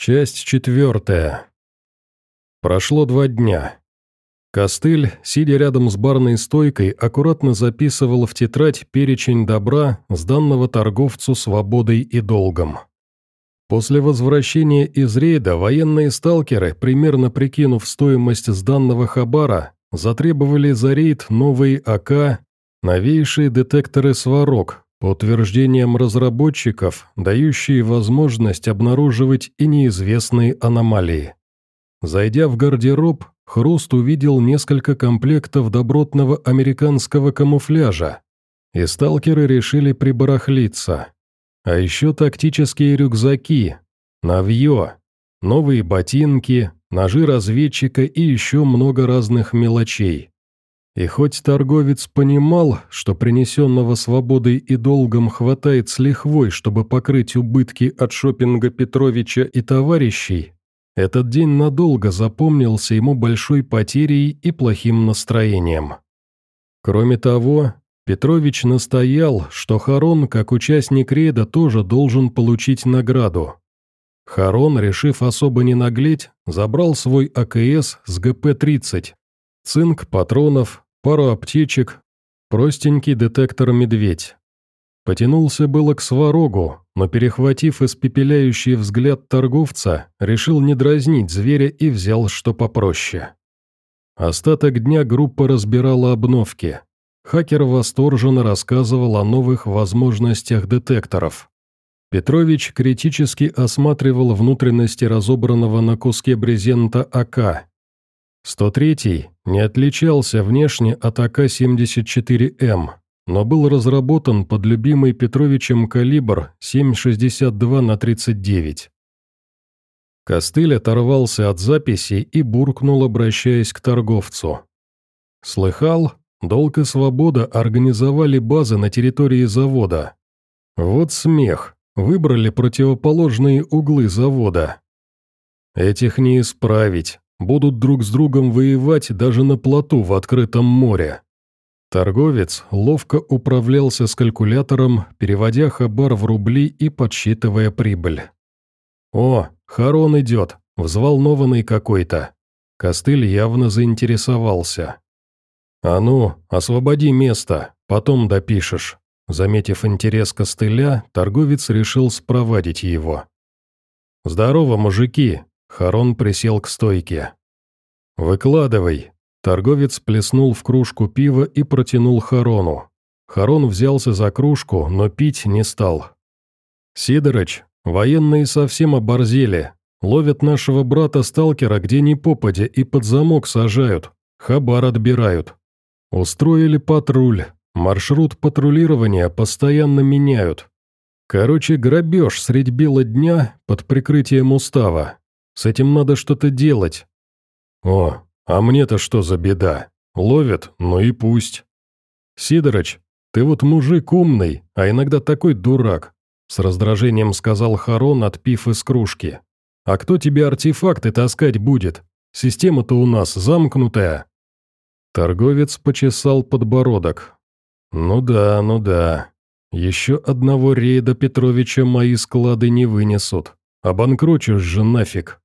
Часть четвертая. Прошло два дня. Костыль, сидя рядом с барной стойкой, аккуратно записывал в тетрадь перечень добра, сданного торговцу свободой и долгом. После возвращения из рейда военные сталкеры, примерно прикинув стоимость сданного хабара, затребовали за рейд новые АК, новейшие детекторы «Сварог», по утверждениям разработчиков, дающие возможность обнаруживать и неизвестные аномалии. Зайдя в гардероб, Хруст увидел несколько комплектов добротного американского камуфляжа, и сталкеры решили прибарахлиться. А еще тактические рюкзаки, навье, новые ботинки, ножи разведчика и еще много разных мелочей. И хоть торговец понимал, что принесенного свободой и долгом хватает с лихвой, чтобы покрыть убытки от шопинга Петровича и товарищей, этот день надолго запомнился ему большой потерей и плохим настроением. Кроме того, Петрович настоял, что Харон, как участник рейда, тоже должен получить награду. Харон, решив особо не наглеть, забрал свой АКС с ГП-30, цинк патронов, пару аптечек, простенький детектор «Медведь». Потянулся было к сварогу, но, перехватив испепеляющий взгляд торговца, решил не дразнить зверя и взял что попроще. Остаток дня группа разбирала обновки. Хакер восторженно рассказывал о новых возможностях детекторов. Петрович критически осматривал внутренности разобранного на куске брезента АК 103-й не отличался внешне от АК-74М, но был разработан под любимый Петровичем калибр 7,62 на 39. Костыль оторвался от записи и буркнул, обращаясь к торговцу. «Слыхал? Долг и свобода организовали базы на территории завода. Вот смех. Выбрали противоположные углы завода. Этих не исправить будут друг с другом воевать даже на плоту в открытом море. Торговец ловко управлялся с калькулятором, переводя хабар в рубли и подсчитывая прибыль. «О, Харон идет, взволнованный какой-то». Костыль явно заинтересовался. «А ну, освободи место, потом допишешь». Заметив интерес костыля, торговец решил спровадить его. «Здорово, мужики, Харон присел к стойке. «Выкладывай». Торговец плеснул в кружку пива и протянул Харону. Харон взялся за кружку, но пить не стал. «Сидорыч, военные совсем оборзели. Ловят нашего брата-сталкера где ни попадя и под замок сажают. Хабар отбирают. Устроили патруль. Маршрут патрулирования постоянно меняют. Короче, грабеж средь бела дня под прикрытием устава. С этим надо что-то делать. О, а мне-то что за беда? Ловят, ну и пусть. Сидорыч, ты вот мужик умный, а иногда такой дурак, с раздражением сказал Харон, отпив из кружки. А кто тебе артефакты таскать будет? Система-то у нас замкнутая. Торговец почесал подбородок. «Ну да, ну да. Еще одного рейда Петровича мои склады не вынесут. Обанкрочишь же нафиг.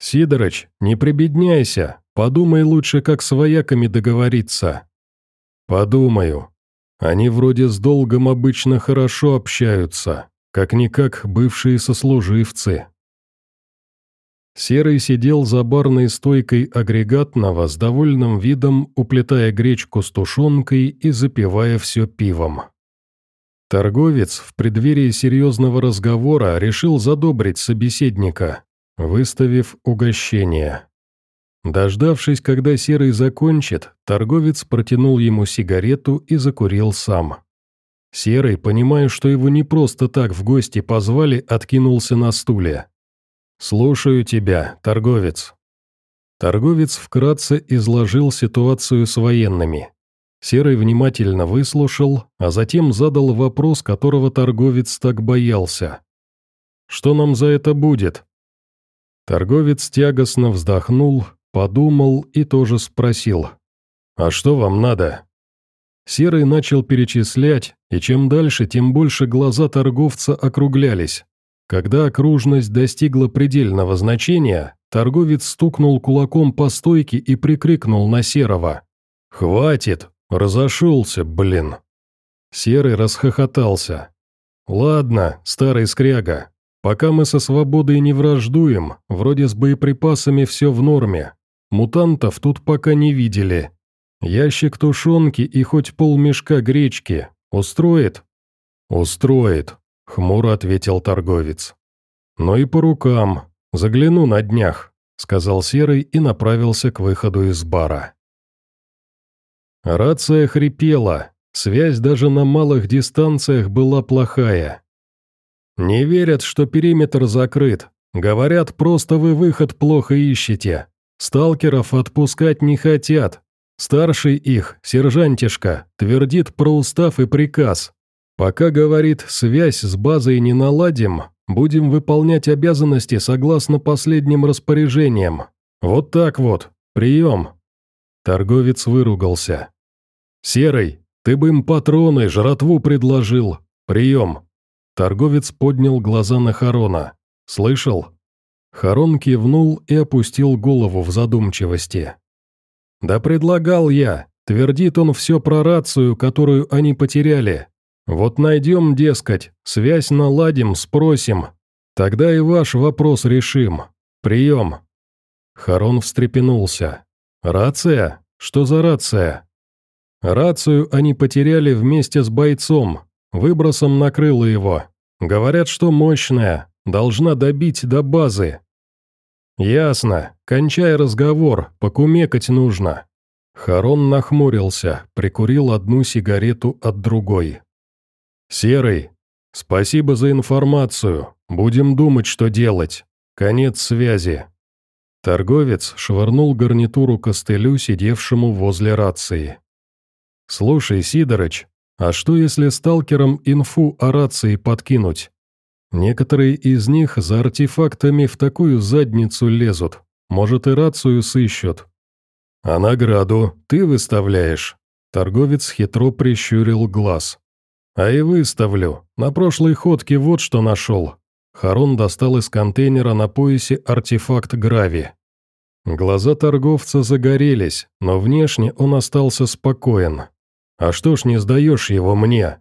«Сидорыч, не прибедняйся, подумай лучше, как с вояками договориться». «Подумаю. Они вроде с долгом обычно хорошо общаются, как-никак бывшие сослуживцы». Серый сидел за барной стойкой агрегатного с довольным видом, уплетая гречку с тушенкой и запивая все пивом. Торговец в преддверии серьезного разговора решил задобрить собеседника выставив угощение. Дождавшись, когда Серый закончит, торговец протянул ему сигарету и закурил сам. Серый, понимая, что его не просто так в гости позвали, откинулся на стуле. «Слушаю тебя, торговец». Торговец вкратце изложил ситуацию с военными. Серый внимательно выслушал, а затем задал вопрос, которого торговец так боялся. «Что нам за это будет?» Торговец тягостно вздохнул, подумал и тоже спросил. «А что вам надо?» Серый начал перечислять, и чем дальше, тем больше глаза торговца округлялись. Когда окружность достигла предельного значения, торговец стукнул кулаком по стойке и прикрикнул на Серого. «Хватит! Разошелся, блин!» Серый расхохотался. «Ладно, старый скряга, пока мы со свободой не враждуем, вроде с боеприпасами все в норме. Мутантов тут пока не видели. Ящик тушенки и хоть полмешка гречки. Устроит?» «Устроит», — хмуро ответил торговец. «Ну и по рукам. Загляну на днях», — сказал Серый и направился к выходу из бара. Рация хрипела, связь даже на малых дистанциях была плохая. «Не верят, что периметр закрыт. Говорят, просто вы выход плохо ищете. Сталкеров отпускать не хотят. Старший их, сержантишка, твердит про устав и приказ. Пока, говорит, связь с базой не наладим, будем выполнять обязанности согласно последним распоряжениям. Вот так вот, прием». Торговец выругался. «Серый, ты бы им патроны, жратву предложил. Прием». Торговец поднял глаза на Харона. «Слышал?» Харон кивнул и опустил голову в задумчивости. «Да предлагал я. Твердит он все про рацию, которую они потеряли. Вот найдем, дескать, связь наладим, спросим. Тогда и ваш вопрос решим. Прием». Харон встрепенулся. «Рация? Что за рация?» «Рацию они потеряли вместе с бойцом. Выбросом накрыло его. Говорят, что мощная. Должна добить до базы». «Ясно. Кончай разговор. Покумекать нужно». Харон нахмурился, прикурил одну сигарету от другой. «Серый, спасибо за информацию. Будем думать, что делать. Конец связи». Торговец швырнул гарнитуру костылю, сидевшему возле рации. «Слушай, Сидорыч, а что если сталкерам инфу о рации подкинуть? Некоторые из них за артефактами в такую задницу лезут. Может, и рацию сыщут. А награду ты выставляешь?» Торговец хитро прищурил глаз. «А и выставлю. На прошлой ходке вот что нашел». Харон достал из контейнера на поясе артефакт Грави. Глаза торговца загорелись, но внешне он остался спокоен. «А что ж не сдаешь его мне?»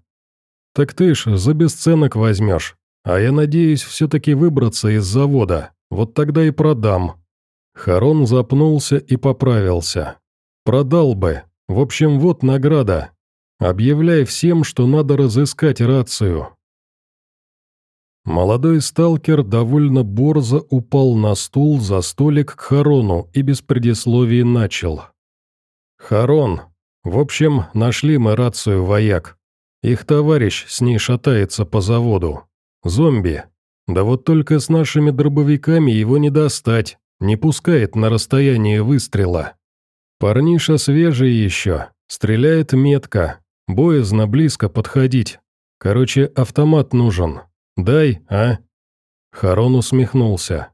«Так ты ж за бесценок возьмешь, а я надеюсь все-таки выбраться из завода, вот тогда и продам». Харон запнулся и поправился. «Продал бы. В общем, вот награда. Объявляй всем, что надо разыскать рацию». Молодой сталкер довольно борзо упал на стул за столик к Харону и без предисловий начал. «Харон, в общем, нашли мы рацию вояк. Их товарищ с ней шатается по заводу. Зомби. Да вот только с нашими дробовиками его не достать, не пускает на расстояние выстрела. Парниша свежий еще, стреляет метко, Боязно близко подходить. Короче, автомат нужен. Дай, а?» Харон усмехнулся.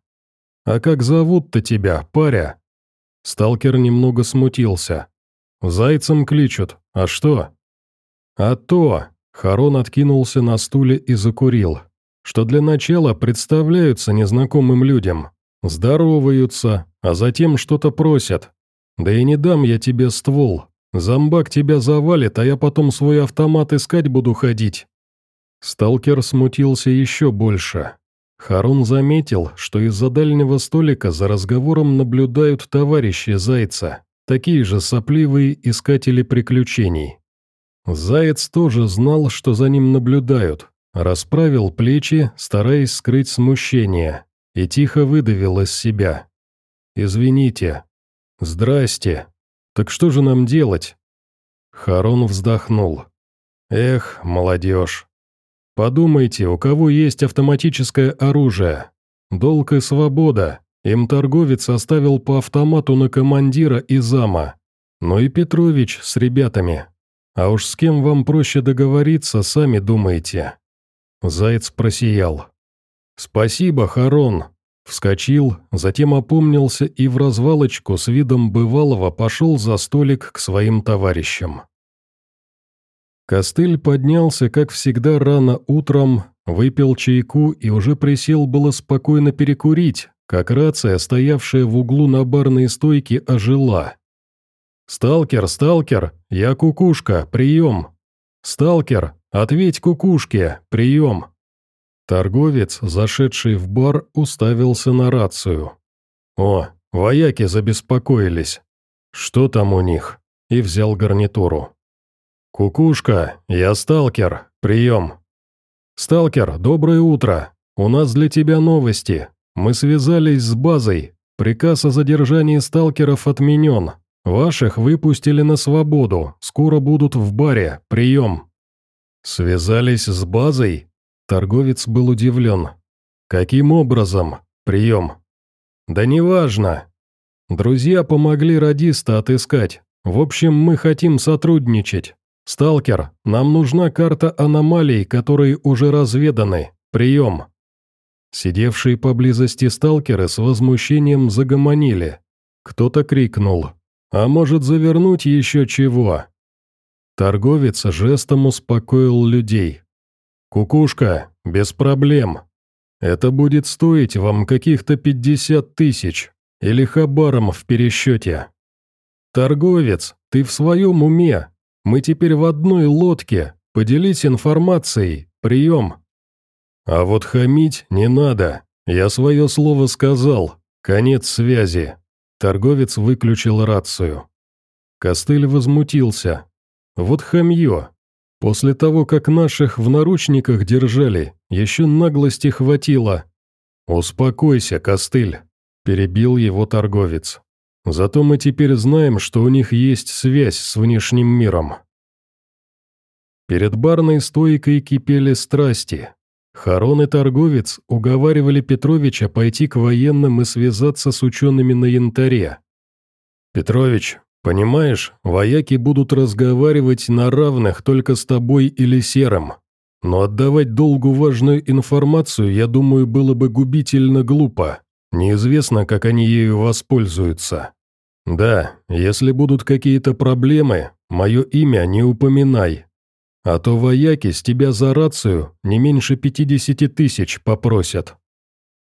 «А как зовут-то тебя, паря?» Сталкер немного смутился. «Зайцем кличут. А что?» «А то!» Харон откинулся на стуле и закурил. «Что для начала представляются незнакомым людям. Здороваются, а затем что-то просят. Да и не дам я тебе ствол, Зомбак тебя завалит, а я потом свой автомат искать буду ходить». Сталкер смутился еще больше. Харун заметил, что из-за дальнего столика за разговором наблюдают товарищи Зайца, такие же сопливые искатели приключений. Заяц тоже знал, что за ним наблюдают, расправил плечи, стараясь скрыть смущение, и тихо выдавил из себя. «Извините. Здрасте. Так что же нам делать?» Харон вздохнул. «Эх, молодежь. Подумайте, у кого есть автоматическое оружие? Долг и свобода. Им торговец оставил по автомату на командира и зама. Ну и Петрович с ребятами. А уж с кем вам проще договориться, сами думаете». Заяц просиял. «Спасибо, Харон. Вскочил, затем опомнился и в развалочку с видом бывалого пошел за столик к своим товарищам. Костыль поднялся, как всегда, рано утром, выпил чайку и уже присел было спокойно перекурить, как рация, стоявшая в углу на барной стойке, ожила. «Сталкер, сталкер, я кукушка, прием!» «Сталкер, ответь кукушке, прием!» Торговец, зашедший в бар, уставился на рацию. «О, вояки забеспокоились. Что там у них?» И взял гарнитуру. «Кукушка, я сталкер, прием!» «Сталкер, доброе утро. У нас для тебя новости. Мы связались с базой. Приказ о задержании сталкеров отменен. Ваших выпустили на свободу. Скоро будут в баре. Прием». «Связались с базой?» Торговец был удивлен. «Каким образом? Прием?» «Да неважно. Друзья помогли радиста отыскать. В общем, мы хотим сотрудничать. Сталкер, нам нужна карта аномалий, которые уже разведаны. Прием!» Сидевшие поблизости сталкеры с возмущением загомонили. Кто-то крикнул. «А может завернуть еще чего?» Торговец жестом успокоил людей. «Кукушка, без проблем. Это будет стоить вам каких-то пятьдесят тысяч, или хабаром в пересчете. Торговец, ты в своем уме? Мы теперь в одной лодке. Поделись информацией. Прием. А вот хамить не надо. Я свое слово сказал. Конец связи. Торговец выключил рацию. Костыль возмутился. Вот хамье. После того, как наших в наручниках держали, еще наглости хватило. «Успокойся, костыль», – перебил его торговец. «Зато мы теперь знаем, что у них есть связь с внешним миром». Перед барной стойкой кипели страсти. Харон и торговец уговаривали Петровича пойти к военным и связаться с учеными на янтаре. «Петрович, Понимаешь, вояки будут разговаривать на равных только с тобой или серым. Но отдавать долгу важную информацию, я думаю, было бы губительно глупо. Неизвестно, как они ею воспользуются. Да, если будут какие-то проблемы, мое имя не упоминай. А то вояки с тебя за рацию не меньше пятидесяти тысяч попросят.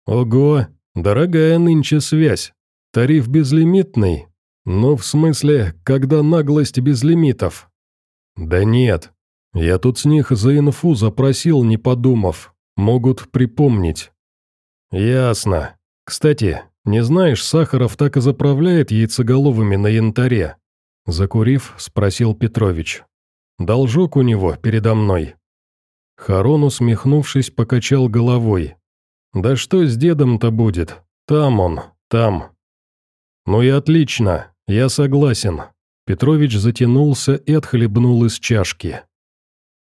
Ого, дорогая нынче связь. Тариф безлимитный, «Ну, в смысле, когда наглость без лимитов?» «Да нет. Я тут с них за инфу запросил, не подумав. Могут припомнить». «Ясно. Кстати, не знаешь, Сахаров так и заправляет яйцеголовыми на янтаре?» Закурив, спросил Петрович. «Должок у него передо мной». Харон, усмехнувшись, покачал головой. «Да что с дедом-то будет? Там он, там». «Ну и отлично. «Я согласен». Петрович затянулся и отхлебнул из чашки.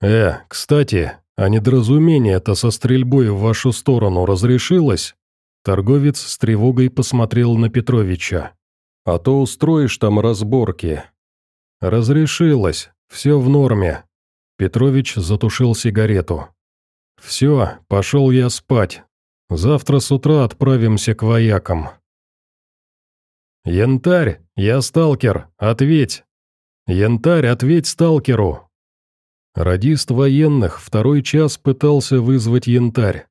«Э, кстати, а недоразумение-то со стрельбой в вашу сторону разрешилось?» Торговец с тревогой посмотрел на Петровича. «А то устроишь там разборки». «Разрешилось, все в норме». Петрович затушил сигарету. «Все, пошел я спать. Завтра с утра отправимся к воякам». «Янтарь, я сталкер, ответь!» «Янтарь, ответь сталкеру!» Радист военных второй час пытался вызвать янтарь.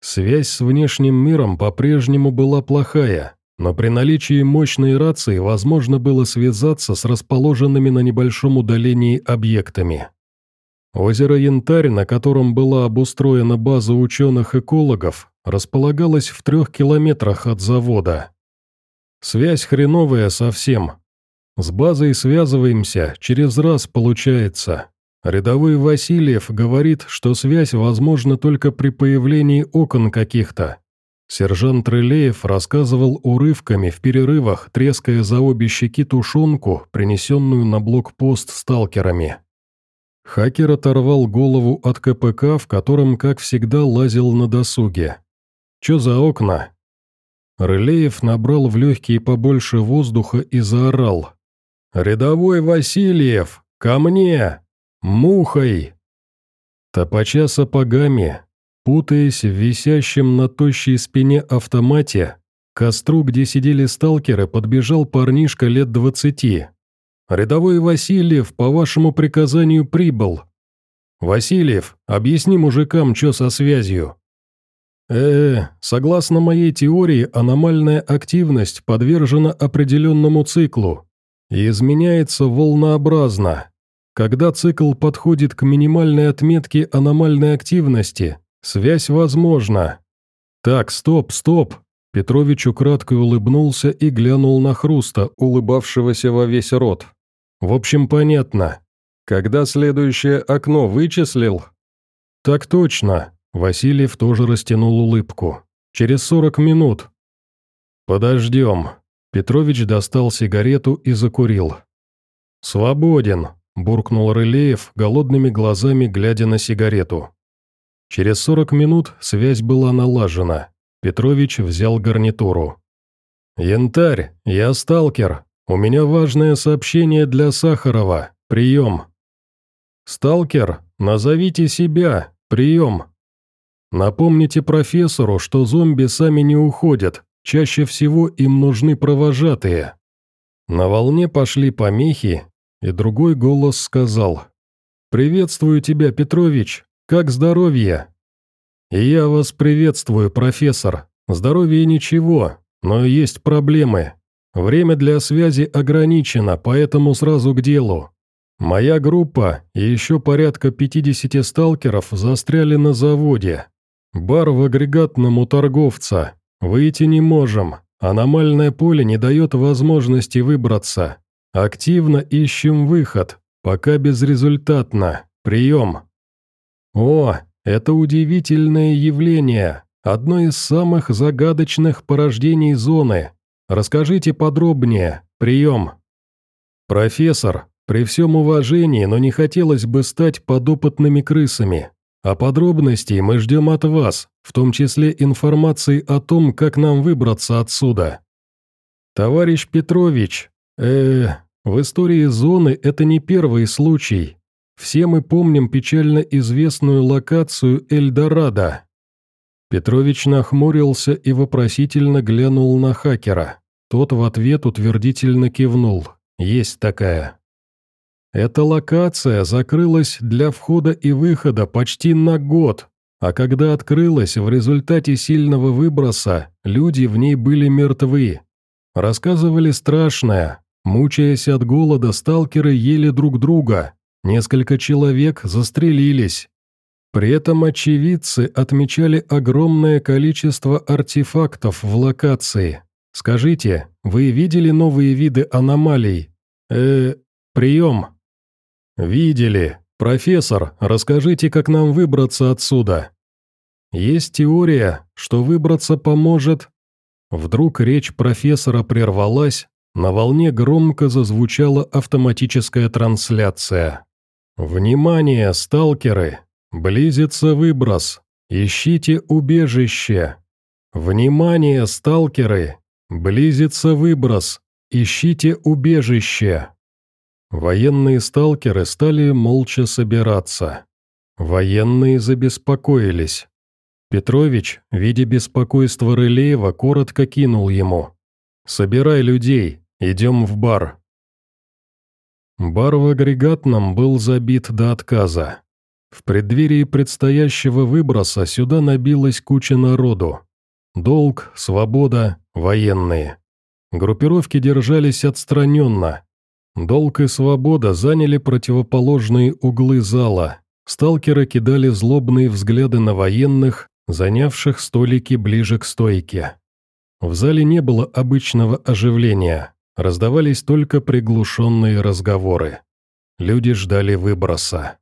Связь с внешним миром по-прежнему была плохая, но при наличии мощной рации возможно было связаться с расположенными на небольшом удалении объектами. Озеро Янтарь, на котором была обустроена база ученых-экологов, располагалось в трех километрах от завода. Связь хреновая совсем. С базой связываемся, через раз получается. Рядовой Васильев говорит, что связь возможна только при появлении окон каких-то. Сержант Рылеев рассказывал урывками в перерывах, треская за обе щеки тушенку, принесенную на блокпост сталкерами. Хакер оторвал голову от КПК, в котором, как всегда, лазил на досуге. «Чё за окна? Рылеев набрал в легкие побольше воздуха и заорал. «Рядовой Васильев! Ко мне! Мухой!» Топача сапогами, путаясь в висящем на тощей спине автомате, к костру, где сидели сталкеры, подбежал парнишка лет двадцати. «Рядовой Васильев, по вашему приказанию, прибыл». Васильев, объясни мужикам, что со связью». Э, согласно моей теории, аномальная активность подвержена определенному циклу и изменяется волнообразно. Когда цикл подходит к минимальной отметке аномальной активности, связь возможна. Так, стоп, стоп. Петрович украдкой улыбнулся и глянул на Хруста, улыбавшегося во весь рот. В общем, понятно. Когда следующее окно вычислил? Так точно. Васильев тоже растянул улыбку. «Через сорок минут». «Подождем». Петрович достал сигарету и закурил. «Свободен», – буркнул Рылеев, голодными глазами глядя на сигарету. Через сорок минут связь была налажена. Петрович взял гарнитуру. «Янтарь, я сталкер. У меня важное сообщение для Сахарова. Прием». «Сталкер, назовите себя. Прием». Напомните профессору, что зомби сами не уходят, чаще всего им нужны провожатые. На волне пошли помехи, и другой голос сказал. «Приветствую тебя, Петрович. Как здоровье?» «И я вас приветствую, профессор. Здоровье ничего, но есть проблемы. Время для связи ограничено, поэтому сразу к делу. Моя группа и еще порядка 50 сталкеров застряли на заводе. «Бар в агрегатном у торговца. Выйти не можем. Аномальное поле не дает возможности выбраться. Активно ищем выход. Пока безрезультатно. Прием». «О, это удивительное явление. Одно из самых загадочных порождений зоны. Расскажите подробнее. Прием». «Профессор, при всем уважении, но не хотелось бы стать подопытными крысами. А подробностей мы ждем от вас, в том числе информации о том, как нам выбраться отсюда. Товарищ Петрович, э, в истории зоны это не первый случай. Все мы помним печально известную локацию Эльдорадо. Петрович нахмурился и вопросительно глянул на хакера. Тот в ответ утвердительно кивнул. Есть такая. Эта локация закрылась для входа и выхода почти на год, а когда открылась в результате сильного выброса, люди в ней были мертвы. Рассказывали страшное. Мучаясь от голода, сталкеры ели друг друга. Несколько человек застрелились. При этом очевидцы отмечали огромное количество артефактов в локации. Скажите, вы видели новые виды аномалий? Э, прием. «Видели. Профессор, расскажите, как нам выбраться отсюда». «Есть теория, что выбраться поможет...» Вдруг речь профессора прервалась, на волне громко зазвучала автоматическая трансляция. «Внимание, сталкеры! Близится выброс! Ищите убежище! Внимание, сталкеры! Близится выброс! Ищите убежище!» Военные сталкеры стали молча собираться. Военные забеспокоились. Петрович, видя беспокойство Рылеева, коротко кинул ему. «Собирай людей, идем в бар». Бар в агрегатном был забит до отказа. В преддверии предстоящего выброса сюда набилась куча народу. Долг, свобода, военные. Группировки держались отстраненно, Долг и свобода заняли противоположные углы зала. Сталкеры кидали злобные взгляды на военных, занявших столики ближе к стойке. В зале не было обычного оживления, раздавались только приглушенные разговоры. Люди ждали выброса.